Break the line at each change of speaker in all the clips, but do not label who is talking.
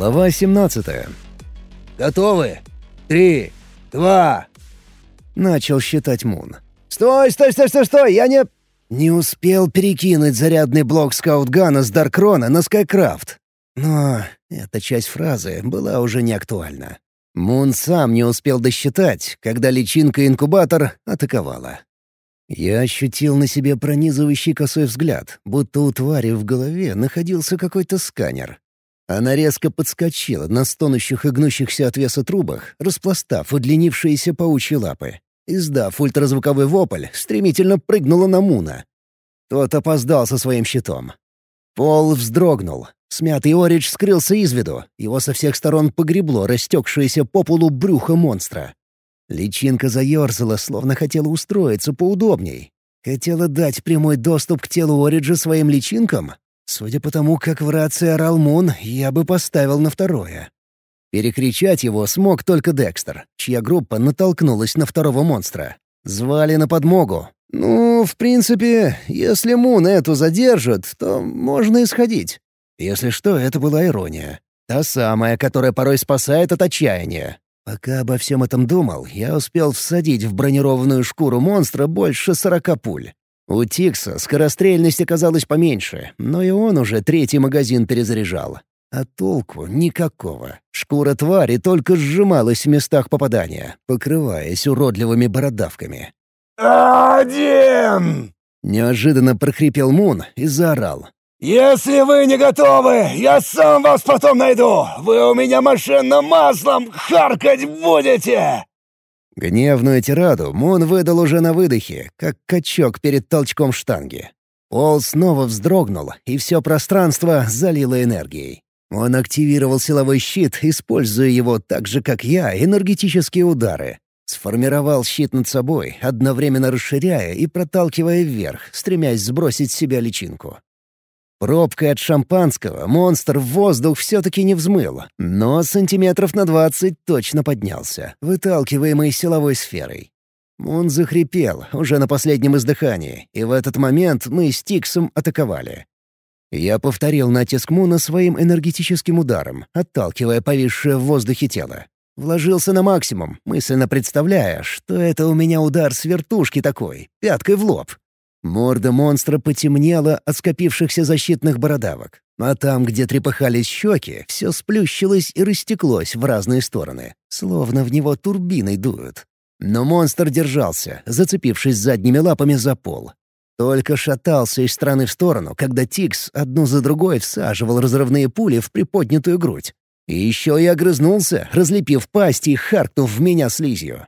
Глава 17.
«Готовы? Три, два...»
Начал считать Мун.
«Стой, стой, стой, стой, стой! Я не...»
Не успел перекинуть зарядный блок скаутгана с Даркрона на Скайкрафт. Но эта часть фразы была уже не актуальна. Мун сам не успел досчитать, когда личинка-инкубатор атаковала. Я ощутил на себе пронизывающий косой взгляд, будто у твари в голове находился какой-то сканер. Она резко подскочила на стонущих и гнущихся от веса трубах, распластав удлинившиеся паучьи лапы. Издав ультразвуковой вопль, стремительно прыгнула на Муна. Тот опоздал со своим щитом. Пол вздрогнул. Смятый Оридж скрылся из виду. Его со всех сторон погребло растекшееся по полу брюхо монстра. Личинка заерзала, словно хотела устроиться поудобней. Хотела дать прямой доступ к телу Ориджа своим личинкам? Судя по тому, как в рации орал Мун, я бы поставил на второе. Перекричать его смог только Декстер, чья группа натолкнулась на второго монстра. Звали на подмогу. Ну, в принципе, если Мун эту задержит, то можно исходить. Если что, это была ирония. Та самая, которая порой спасает от отчаяния. Пока обо всем этом думал, я успел всадить в бронированную шкуру монстра больше сорока пуль. У Тикса скорострельность оказалась поменьше, но и он уже третий магазин перезаряжал. А толку никакого. Шкура твари только сжималась в местах попадания, покрываясь уродливыми бородавками.
«Один!»
— неожиданно прохрипел Мун и заорал.
«Если вы не готовы, я сам вас потом найду! Вы у меня машинным маслом харкать будете!»
Гневную тираду Мун выдал уже на выдохе, как качок перед толчком штанги. Пол снова вздрогнул, и все пространство залило энергией. Он активировал силовой щит, используя его так же, как я, энергетические удары. Сформировал щит над собой, одновременно расширяя и проталкивая вверх, стремясь сбросить с себя личинку. Пробкой от шампанского монстр в воздух все-таки не взмыл, но сантиметров на двадцать точно поднялся, выталкиваемый силовой сферой. Он захрипел, уже на последнем издыхании, и в этот момент мы с Тиксом атаковали. Я повторил натиск Муна своим энергетическим ударом, отталкивая повисшее в воздухе тело. Вложился на максимум, мысленно представляя, что это у меня удар с вертушки такой, пяткой в лоб. Морда монстра потемнела от скопившихся защитных бородавок, а там, где трепыхались щеки, все сплющилось и растеклось в разные стороны, словно в него турбиной дуют. Но монстр держался, зацепившись задними лапами за пол, только шатался из стороны в сторону, когда Тикс одну за другой всаживал разрывные пули в приподнятую грудь. И еще и огрызнулся, разлепив пасть и харкнув в меня слизью.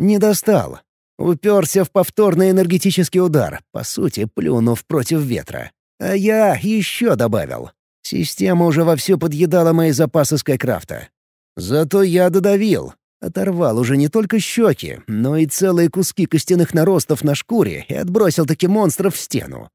Не достал. Уперся в повторный энергетический удар, по сути, плюнув против ветра. А я еще добавил. Система уже вовсю подъедала мои запасы Скайкрафта. Зато я додавил, Оторвал уже не только щеки, но и целые куски костяных наростов на шкуре и отбросил таки монстров в стену.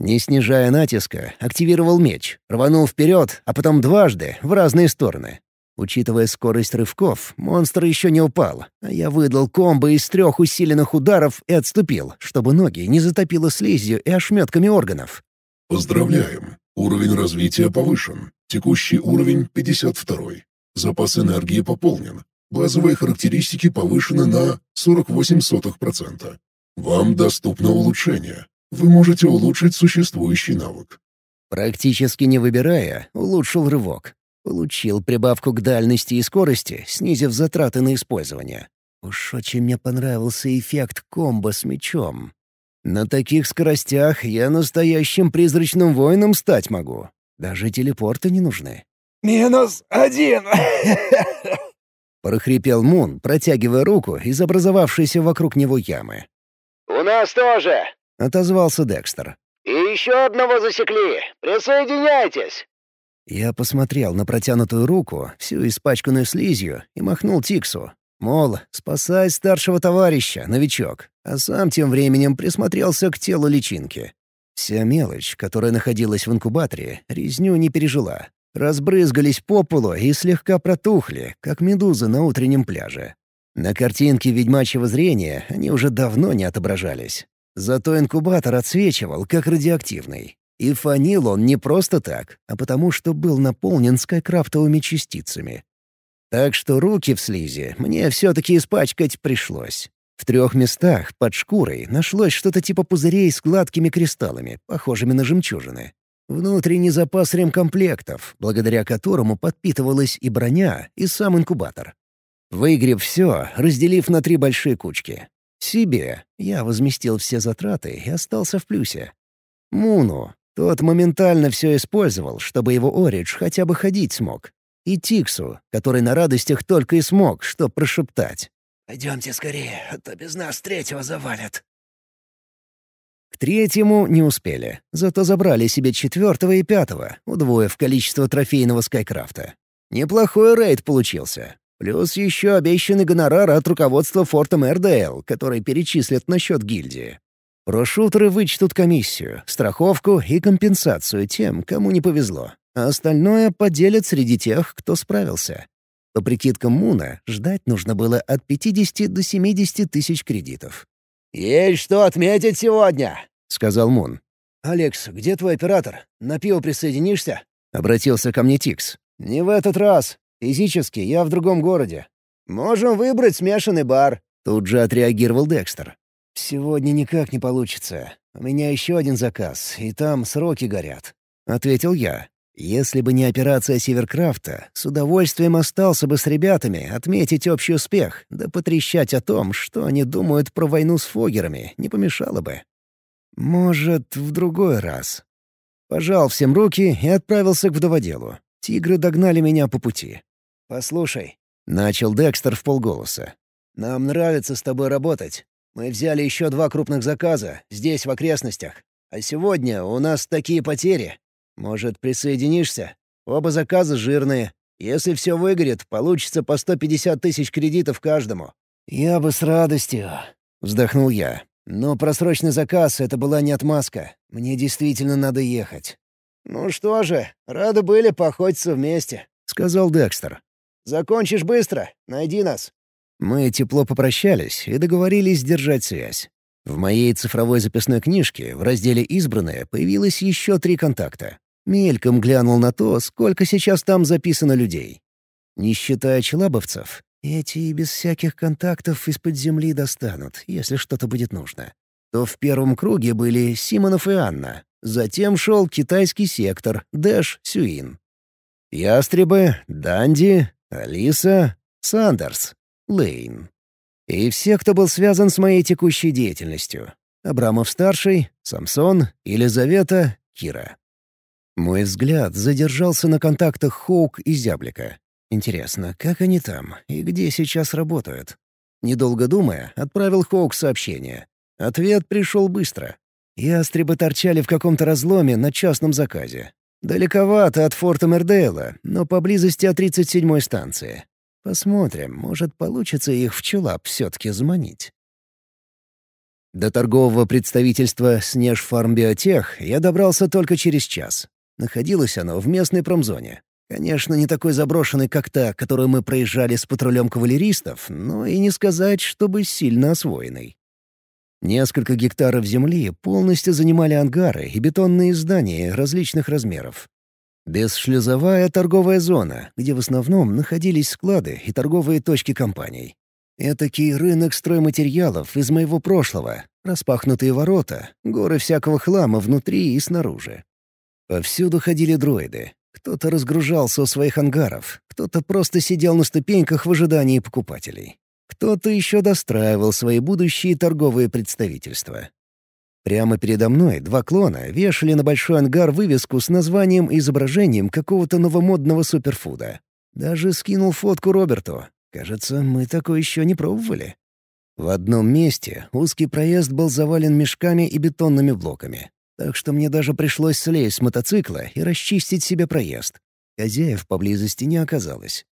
Не снижая натиска, активировал меч, рванул вперед, а потом дважды, в разные стороны. Учитывая скорость рывков, монстр еще не упал, а я выдал комбо из трех усиленных ударов и отступил, чтобы ноги не затопило слизью и ошметками органов.
Поздравляем! Уровень развития повышен. Текущий уровень 52. Запас энергии пополнен. Базовые характеристики повышены на 48%. Вам доступно улучшение. Вы можете улучшить существующий навык.
Практически не выбирая, улучшил рывок. Получил прибавку к дальности и скорости, снизив затраты на использование. Уж очень мне понравился эффект комбо с мечом. На таких скоростях я настоящим призрачным воином стать могу. Даже телепорты не нужны.
«Минус один!»
— прохрипел Мун, протягивая руку из образовавшейся вокруг него ямы.
«У нас тоже!»
— отозвался Декстер.
«И еще одного засекли! Присоединяйтесь!»
Я посмотрел на протянутую руку, всю испачканную слизью, и махнул Тиксу. Мол, спасай старшего товарища, новичок, а сам тем временем присмотрелся к телу личинки. Вся мелочь, которая находилась в инкубаторе, резню не пережила, разбрызгались по полу и слегка протухли, как медузы на утреннем пляже. На картинке ведьмачьего зрения они уже давно не отображались. Зато инкубатор отсвечивал, как радиоактивный. И фанил он не просто так, а потому что был наполнен скайкрафтовыми частицами. Так что руки в слизи мне все-таки испачкать пришлось. В трех местах под шкурой нашлось что-то типа пузырей с гладкими кристаллами, похожими на жемчужины. Внутренний запас ремкомплектов, благодаря которому подпитывалась и броня, и сам инкубатор. Выиграв все, разделив на три большие кучки. Себе я возместил все затраты и остался в плюсе. Муну. Тот моментально все использовал, чтобы его Оридж хотя бы ходить смог. И Тиксу, который на радостях только и смог, что прошептать.
«Пойдемте скорее, а то без нас третьего завалят».
К третьему не успели, зато забрали себе четвертого и пятого, удвоив количество трофейного Скайкрафта. Неплохой рейд получился. Плюс еще обещанный гонорар от руководства фортом РДЛ, который перечислят на счет гильдии. Прошутеры вычтут комиссию, страховку и компенсацию тем, кому не повезло, а остальное поделят среди тех, кто справился. По прикидкам Муна, ждать нужно было от 50 до 70 тысяч кредитов.
«Есть что отметить сегодня», —
сказал Мун.
«Алекс, где твой оператор? На пиво присоединишься?»
— обратился ко мне Тикс.
«Не в этот раз. Физически я в другом городе. Можем выбрать смешанный бар».
Тут же отреагировал Декстер.
«Сегодня никак не получится. У меня еще один заказ, и там сроки горят», —
ответил я. Если бы не операция Северкрафта, с удовольствием остался бы с ребятами отметить общий успех, да потрещать о том, что они думают про войну с фогерами, не помешало бы. Может, в другой раз. Пожал всем руки и отправился к вдоводелу. Тигры догнали меня по пути.
«Послушай», —
начал Декстер в полголоса.
«Нам нравится с тобой работать. Мы взяли еще два крупных заказа, здесь, в окрестностях. А сегодня у нас такие потери. Может, присоединишься? Оба заказа жирные. Если все выгорит, получится по 150 тысяч кредитов каждому».
«Я бы с радостью», — вздохнул я. «Но просроченный заказ — это была не отмазка. Мне действительно надо ехать».
«Ну что же, рады были поохотиться вместе», —
сказал Декстер.
«Закончишь быстро, найди нас».
Мы тепло попрощались и договорились держать связь. В моей цифровой записной книжке в разделе «Избранное» появилось еще три контакта. Мельком глянул на то, сколько сейчас там записано людей. Не считая челабовцев, эти и без всяких контактов из-под земли достанут, если что-то будет нужно. То в первом круге были Симонов и Анна. Затем шел китайский сектор, Дэш, Сюин. Ястребы, Данди, Алиса, Сандерс. Лейн. И все, кто был связан с моей текущей деятельностью. Абрамов-старший, Самсон, Елизавета, Кира. Мой взгляд задержался на контактах Хоук и Зяблика. Интересно, как они там и где сейчас работают? Недолго думая, отправил Хоук сообщение. Ответ пришел быстро. Ястребы торчали в каком-то разломе на частном заказе. Далековато от форта Мердейла, но поблизости от 37-й станции. Посмотрим, может, получится их в Чулап все-таки заманить. До торгового представительства «Снеж Фармбиотех» я добрался только через час. Находилось оно в местной промзоне. Конечно, не такой заброшенный, как та, которую мы проезжали с патрулем кавалеристов, но и не сказать, чтобы сильно освоенный. Несколько гектаров земли полностью занимали ангары и бетонные здания различных размеров. Бесшлюзовая торговая зона, где в основном находились склады и торговые точки компаний. Этакий рынок стройматериалов из моего прошлого, распахнутые ворота, горы всякого хлама внутри и снаружи. Повсюду ходили дроиды. Кто-то разгружался у своих ангаров, кто-то просто сидел на ступеньках в ожидании покупателей. Кто-то еще достраивал свои будущие торговые представительства. Прямо передо мной два клона вешали на большой ангар вывеску с названием и изображением какого-то новомодного суперфуда. Даже скинул фотку Роберту. Кажется, мы такое еще не пробовали. В одном месте узкий проезд был завален мешками и бетонными блоками. Так что мне даже пришлось слезть с мотоцикла и расчистить себе проезд. Хозяев поблизости не оказалось.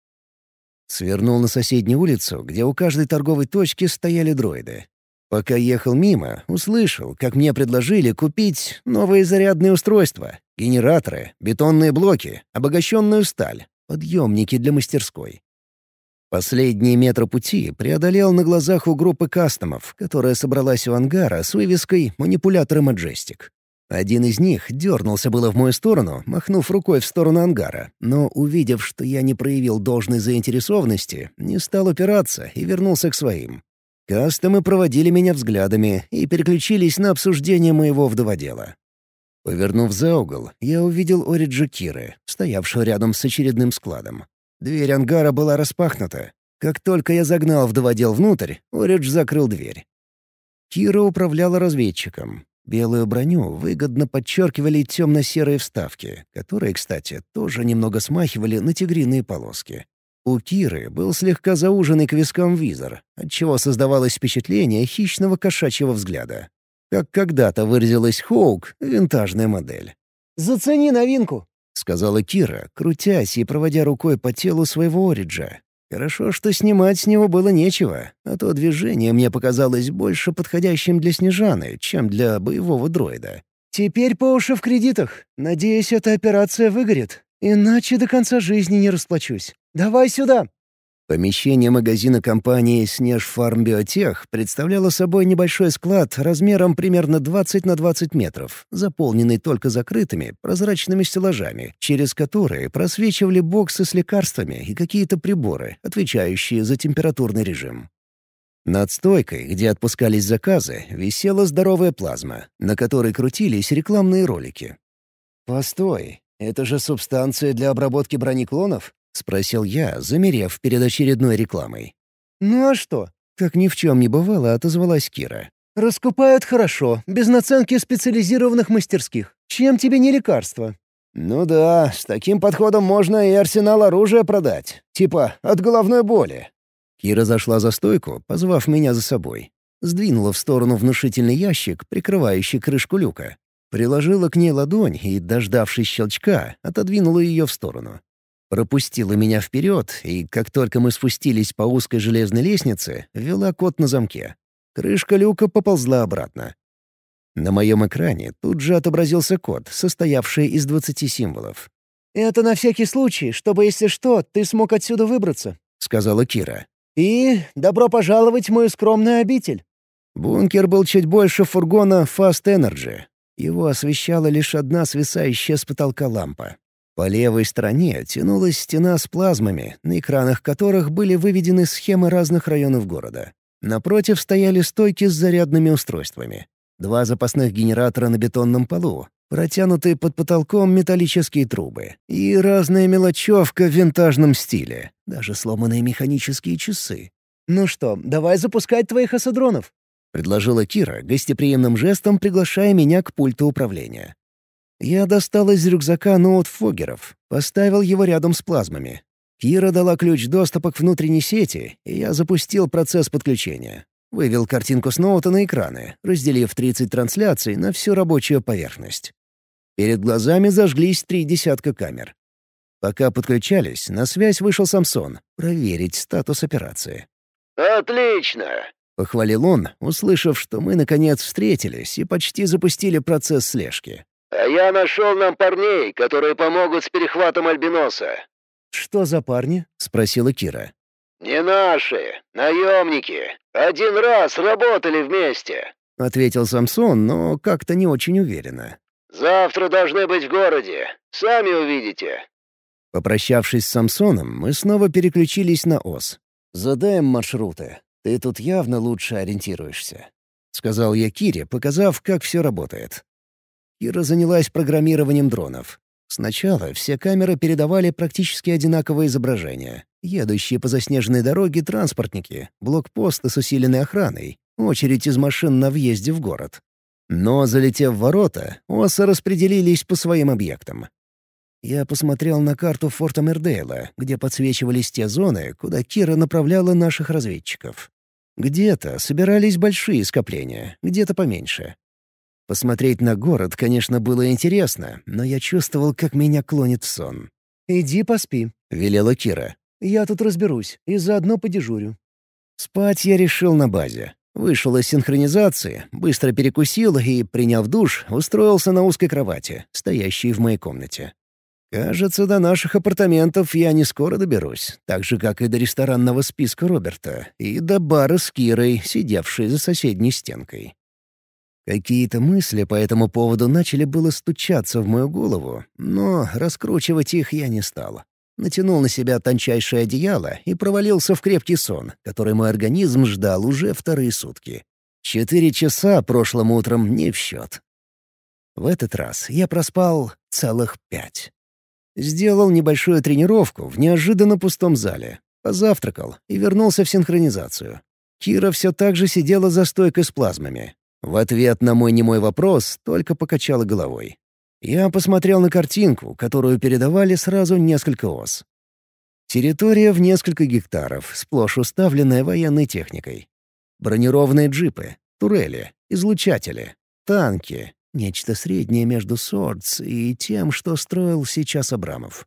Свернул на соседнюю улицу, где у каждой торговой точки стояли дроиды. Пока ехал мимо, услышал, как мне предложили купить новые зарядные устройства, генераторы, бетонные блоки, обогащенную сталь, подъемники для мастерской. Последние метры пути преодолел на глазах у группы кастомов, которая собралась у ангара с вывеской «Манипуляторы Маджестик». Один из них дернулся было в мою сторону, махнув рукой в сторону ангара, но, увидев, что я не проявил должной заинтересованности, не стал упираться и вернулся к своим. Кастомы проводили меня взглядами и переключились на обсуждение моего вдоводела. Повернув за угол, я увидел Ориджа Киры, стоявшего рядом с очередным складом. Дверь ангара была распахнута. Как только я загнал вдоводел внутрь, Оридж закрыл дверь. Кира управляла разведчиком. Белую броню выгодно подчеркивали темно-серые вставки, которые, кстати, тоже немного смахивали на тигриные полоски. У Киры был слегка зауженный к вискам визор, отчего создавалось впечатление хищного кошачьего взгляда. Как когда-то выразилась Хоук, винтажная модель.
«Зацени новинку», —
сказала Кира, крутясь и проводя рукой по телу своего Ориджа, Хорошо, что снимать с него было нечего, а то движение мне показалось больше подходящим для Снежаны, чем для боевого дроида.
«Теперь по уши в кредитах. Надеюсь, эта операция выгорит. Иначе до конца жизни не расплачусь. Давай сюда!»
Помещение магазина компании «Снеж Фарм Биотех» представляло собой небольшой склад размером примерно 20 на 20 метров, заполненный только закрытыми прозрачными стеллажами, через которые просвечивали боксы с лекарствами и какие-то приборы, отвечающие за температурный режим. Над стойкой, где отпускались заказы, висела здоровая плазма, на которой крутились рекламные ролики.
«Постой, это же субстанция для обработки бронеклонов?»
— спросил я, замерев перед очередной рекламой.
«Ну а что?»
— как ни в чем не бывало, отозвалась Кира.
«Раскупают хорошо, без наценки специализированных мастерских. Чем тебе не лекарство?»
«Ну да, с таким подходом можно и арсенал оружия продать. Типа от головной боли». Кира зашла за стойку, позвав меня за собой. Сдвинула в сторону внушительный ящик, прикрывающий крышку люка. Приложила к ней ладонь и, дождавшись щелчка, отодвинула ее в сторону пропустила меня вперед, и как только мы спустились по узкой железной лестнице, ввела код на замке. Крышка люка поползла обратно. На моем экране тут же отобразился код, состоявший из 20 символов.
«Это на всякий случай, чтобы, если что, ты смог отсюда выбраться», — сказала Кира. «И добро пожаловать в мою скромную обитель».
Бункер был чуть больше фургона Fast Energy. Его освещала лишь одна свисающая с потолка лампа. По левой стороне тянулась стена с плазмами, на экранах которых были выведены схемы разных районов города. Напротив стояли стойки с зарядными устройствами. Два запасных генератора на бетонном полу, протянутые под потолком металлические трубы и разная мелочевка в винтажном стиле, даже сломанные механические часы.
«Ну что, давай запускать твоих эсодронов», —
предложила Кира, гостеприимным жестом приглашая меня к пульту управления. Я достал из рюкзака ноут Фоггеров, поставил его рядом с плазмами. Кира дала ключ доступа к внутренней сети, и я запустил процесс подключения. Вывел картинку с ноута на экраны, разделив 30 трансляций на всю рабочую поверхность. Перед глазами зажглись три десятка камер. Пока подключались, на связь вышел Самсон, проверить статус операции.
«Отлично!»
— похвалил он, услышав, что мы наконец встретились и почти запустили процесс слежки.
А я нашел нам парней, которые помогут с перехватом альбиноса».
«Что за парни?»
— спросила Кира.
«Не наши, наемники. Один раз работали вместе», —
ответил Самсон, но как-то не очень уверенно.
«Завтра должны быть в городе. Сами увидите».
Попрощавшись с Самсоном, мы снова переключились на ОС. «Задаем маршруты. Ты тут явно лучше ориентируешься», — сказал я Кире, показав, как все работает. Кира занялась программированием дронов. Сначала все камеры передавали практически одинаковое изображение. Едущие по заснеженной дороге транспортники, блокпосты с усиленной охраной, очередь из машин на въезде в город. Но, залетев в ворота, осы распределились по своим объектам. Я посмотрел на карту форта Мердейла, где подсвечивались те зоны, куда Кира направляла наших разведчиков. Где-то собирались большие скопления, где-то поменьше. Посмотреть на город, конечно, было интересно, но я чувствовал, как меня клонит сон.
«Иди поспи», —
велела Кира.
«Я тут разберусь и заодно подежурю».
Спать я решил на базе. Вышел из синхронизации, быстро перекусил и, приняв душ, устроился на узкой кровати, стоящей в моей комнате. Кажется, до наших апартаментов я не скоро доберусь, так же, как и до ресторанного списка Роберта, и до бара с Кирой, сидевшей за соседней стенкой. Какие-то мысли по этому поводу начали было стучаться в мою голову, но раскручивать их я не стал. Натянул на себя тончайшее одеяло и провалился в крепкий сон, который мой организм ждал уже вторые сутки. Четыре часа прошлым утром не в счет. В этот раз я проспал целых пять. Сделал небольшую тренировку в неожиданно пустом зале, позавтракал и вернулся в синхронизацию. Кира все так же сидела за стойкой с плазмами, в ответ на мой немой вопрос только покачала головой. Я посмотрел на картинку, которую передавали сразу несколько ос. Территория в несколько гектаров, сплошь уставленная военной техникой. Бронированные джипы, турели, излучатели, танки, нечто среднее между Сордс и тем, что строил сейчас Абрамов.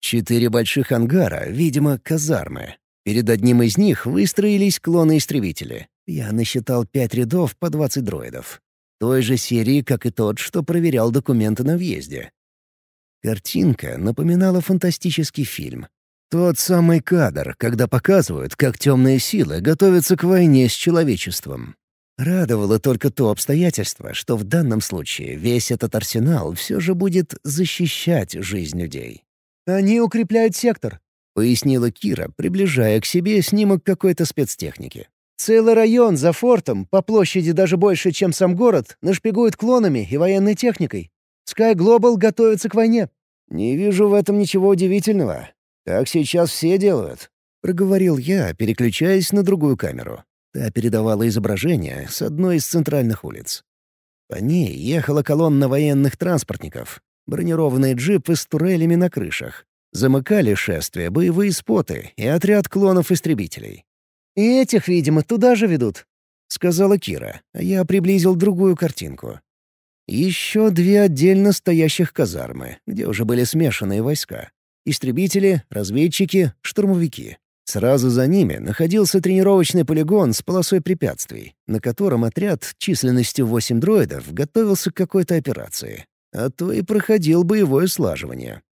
Четыре больших ангара, видимо, казармы. Перед одним из них выстроились клоны-истребители. Я насчитал пять рядов по двадцать дроидов. Той же серии, как и тот, что проверял документы на въезде. Картинка напоминала фантастический фильм. Тот самый кадр, когда показывают, как темные силы готовятся к войне с человечеством. Радовало только то обстоятельство, что в данном случае весь этот арсенал все же будет защищать жизнь людей.
«Они укрепляют сектор», —
пояснила Кира, приближая к себе снимок какой-то спецтехники.
Целый район за фортом, по площади даже больше, чем сам город, нашпигуют клонами и военной техникой. Sky Global готовится к войне».
«Не вижу в этом ничего удивительного. Так сейчас все делают», — проговорил я, переключаясь на другую камеру. Та передавала изображение с одной из центральных улиц. По ней ехала колонна военных транспортников, бронированные джипы с турелями на крышах. Замыкали шествие боевые споты и отряд клонов-истребителей.
«И этих, видимо, туда же ведут», —
сказала Кира, я приблизил другую картинку. Еще две отдельно стоящих казармы, где уже были смешанные войска. Истребители, разведчики, штурмовики. Сразу за ними находился тренировочный полигон с полосой препятствий, на котором отряд численностью восемь дроидов готовился к какой-то операции, а то и проходил боевое слаживание.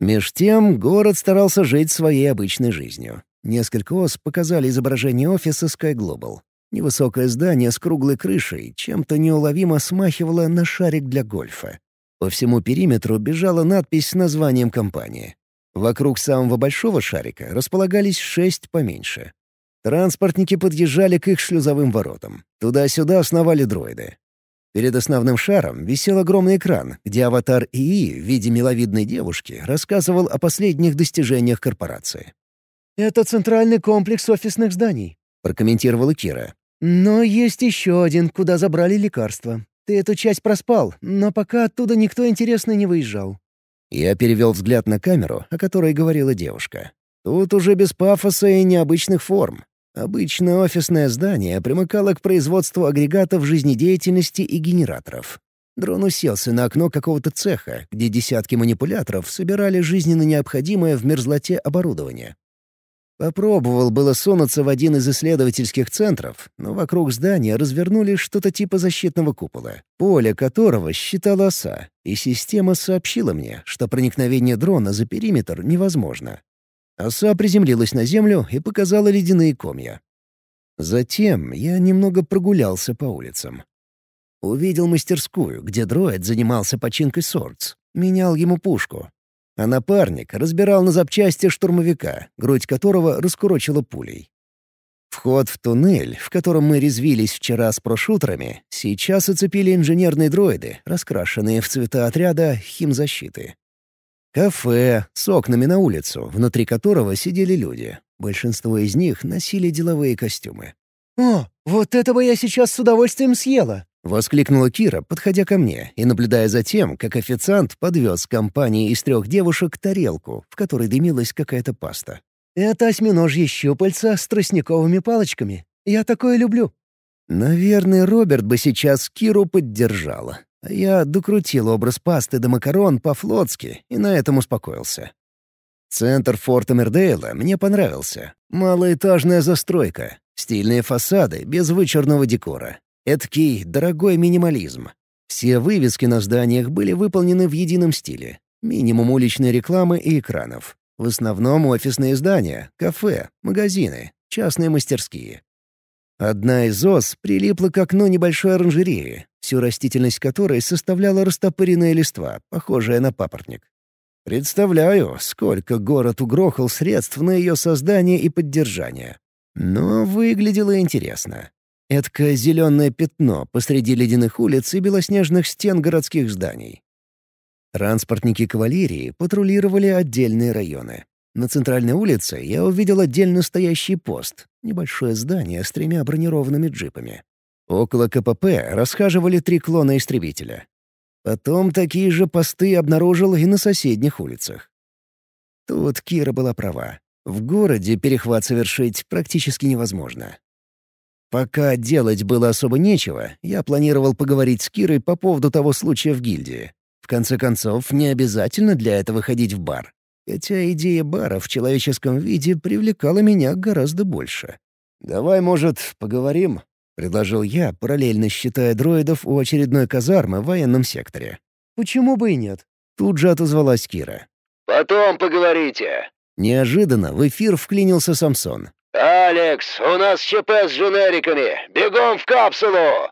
Меж тем город старался жить своей обычной жизнью. Несколько ос показали изображение офиса Sky Global. Невысокое здание с круглой крышей чем-то неуловимо смахивало на шарик для гольфа. По всему периметру бежала надпись с названием компании. Вокруг самого большого шарика располагались шесть поменьше. Транспортники подъезжали к их шлюзовым воротам. Туда-сюда сновали дроиды. Перед основным шаром висел огромный экран, где аватар ИИ в виде миловидной девушки рассказывал о последних достижениях корпорации.
«Это центральный комплекс офисных зданий», —
прокомментировала Кира.
«Но есть еще один, куда забрали лекарства. Ты эту часть проспал, но пока оттуда никто интересный не выезжал».
Я перевел взгляд на камеру, о которой говорила девушка. Тут уже без пафоса и необычных форм. Обычно офисное здание примыкало к производству агрегатов жизнедеятельности и генераторов. Дрон уселся на окно какого-то цеха, где десятки манипуляторов собирали жизненно необходимое в мерзлоте оборудование. Попробовал было сунуться в один из исследовательских центров, но вокруг здания развернули что-то типа защитного купола, поле которого считала оса, и система сообщила мне, что проникновение дрона за периметр невозможно. Оса приземлилась на землю и показала ледяные комья. Затем я немного прогулялся по улицам. Увидел мастерскую, где дроид занимался починкой сордс, менял ему пушку, а напарник разбирал на запчасти штурмовика, грудь которого раскурочила пулей. Вход в туннель, в котором мы резвились вчера с прошутерами, сейчас оцепили инженерные дроиды, раскрашенные в цвета отряда химзащиты. Кафе с окнами на улицу, внутри которого сидели люди. Большинство из них носили деловые костюмы.
«О, вот этого я сейчас с удовольствием съела!»
— воскликнула Кира, подходя ко мне и наблюдая за тем, как официант подвез компании из трех девушек тарелку, в которой дымилась какая-то паста.
«Это осьминожьи щупальца с тростниковыми палочками. Я такое люблю».
Наверное, Роберт бы сейчас Киру поддержал. А я докрутил образ пасты до макарон по-флотски и на этом успокоился. Центр форта Мердейла мне понравился. Малоэтажная застройка, стильные фасады без вычурного декора, Эдакий дорогой минимализм. Все вывески на зданиях были выполнены в едином стиле. Минимум уличной рекламы и экранов. В основном офисные здания, кафе, магазины, частные мастерские. Одна из ос прилипла к окну небольшой оранжереи, всю растительность которой составляла растопыренная листва, похожая на папоротник. Представляю, сколько город угрохал средств на ее создание и поддержание. Но выглядело интересно. Эдкое зеленое пятно посреди ледяных улиц и белоснежных стен городских зданий. Транспортники кавалерии патрулировали отдельные районы. На центральной улице я увидел отдельно стоящий пост, небольшое здание с тремя бронированными джипами. Около КПП расхаживали три клона истребителя. Потом такие же посты обнаружил и на соседних улицах. Тут Кира была права. В городе перехват совершить практически невозможно. Пока делать было особо нечего, я планировал поговорить с Кирой по поводу того случая в гильдии. В конце концов, не обязательно для этого ходить в бар хотя идея бара в человеческом виде привлекала меня гораздо больше. «Давай, может, поговорим?» — предложил я, параллельно считая дроидов у очередной казармы в военном секторе. «Почему бы и нет?» — тут же отозвалась Кира.
«Потом поговорите».
Неожиданно в эфир вклинился Самсон.
«Алекс, у нас ЧП с дженериками! Бегом в капсулу!»